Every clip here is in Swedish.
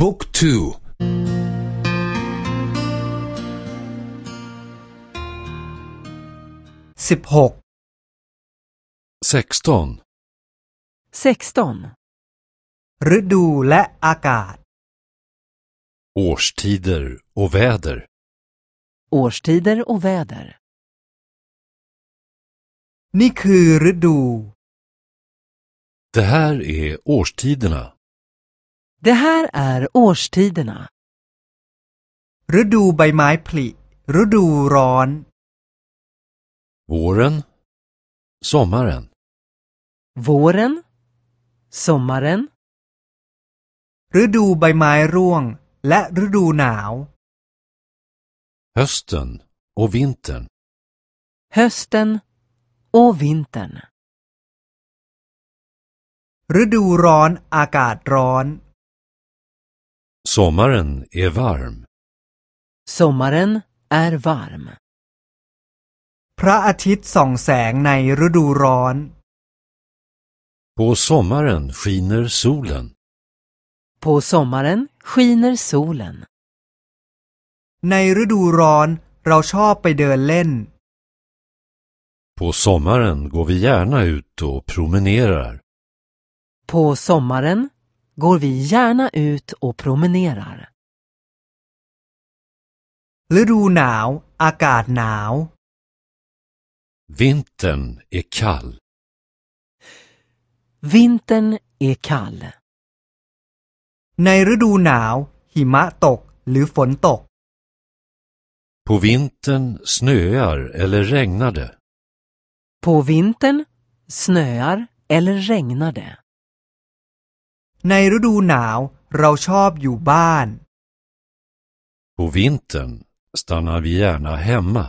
บุ๊กทูสิบหก sexton 16. ฤดูและอากาศ årstider och väder Årstider och väder. นี่คือฤดู Det här är årstiderna Det här är årstiderna. ฤดูใบไม้ผลิ ฤดูร้อน våren sommaren Våren, sommaren, ฤดูใบไม้ร่วง และฤดูหนาว hösten och vintern hösten och vintern. ฤดูร้อนอากาศร้อน sommaren är varm Sommaren är varm. พระอาทิตย์ส่องแสงในฤดูร้อน på sommaren skiner solen På sommaren skiner solen. ในฤดูร้อนเราชอบไปเดินเล่น På sommaren går vi gärna ut och promenerar. På sommaren går vi gärna ut och promenerar. ฤดูหนาว อากาศหนาว Vintern är kall. Vintern är kall. ในฤดูหนาว หิมะตกหรือฝนตก På vintern snöar eller regnar det. På vintern snöar eller regnar det. ในฤดูหนาวเราชอบอยู่บ้าน På vintern stannar vi gärna hemma.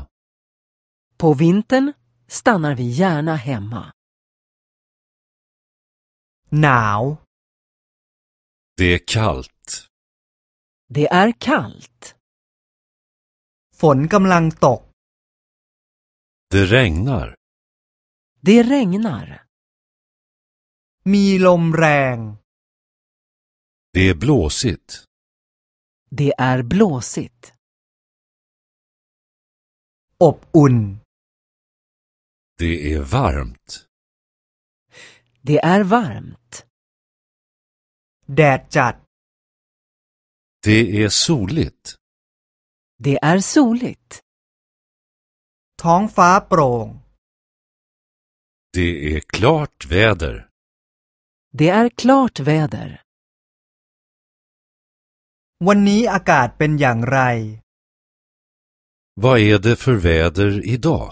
På vintern stannar vi gärna hemma. หนาว Det är kallt. Det är kallt. ฝนกำลังตก Det regnar. Det regnar. มีลมแรง det är blåsigt. Det är blåsigt. Ob. Det är varmt. Det är varmt. Dädjad. Det är soligt. Det är soligt. Tångfa. Det är klart väder. Det är klart väder. วันนี้อากาศเป็นอย่างไร Vad är det för väder idag?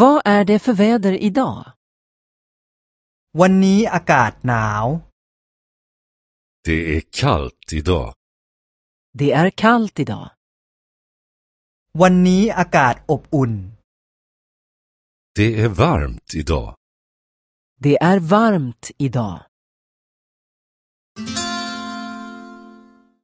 Vad är det för väder idag? วันนี้อากาศหนาว Det är kallt idag. Det är kallt idag. วันนี้อากาศอบอุ่น Det är varmt idag. Det är varmt idag.